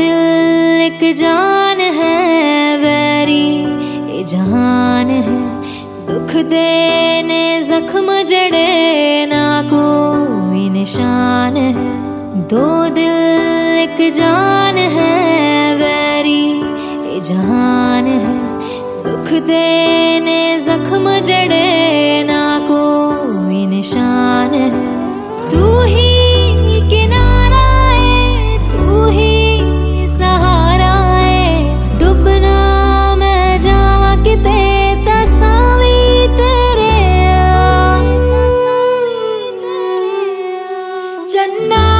एक जान है, वैरी जहान है। दुख देने जख्म जड़े ना कोई निशान है। दो दिल एक जान है, वैरी जहान है। दुख देने जख्म जड़े night.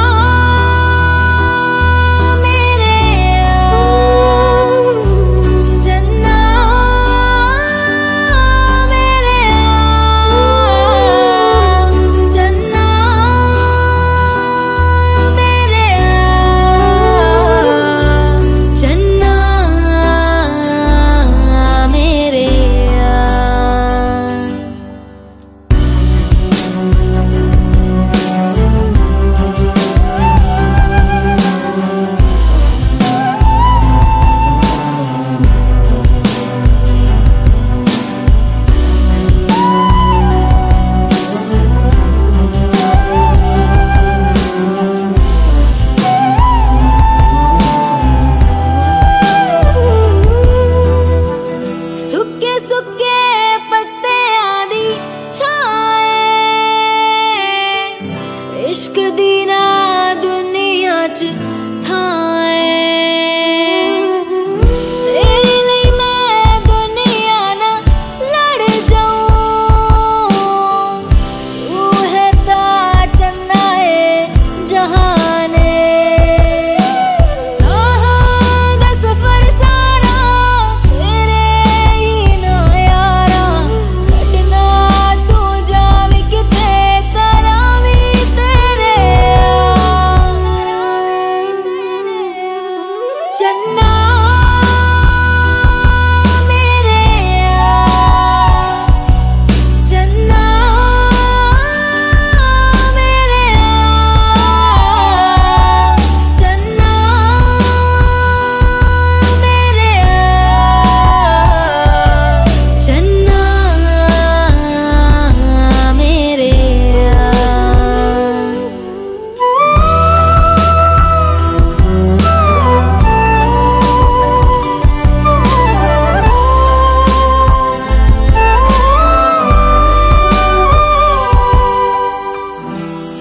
इश्क दी दुनिया च थां chân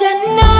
tonight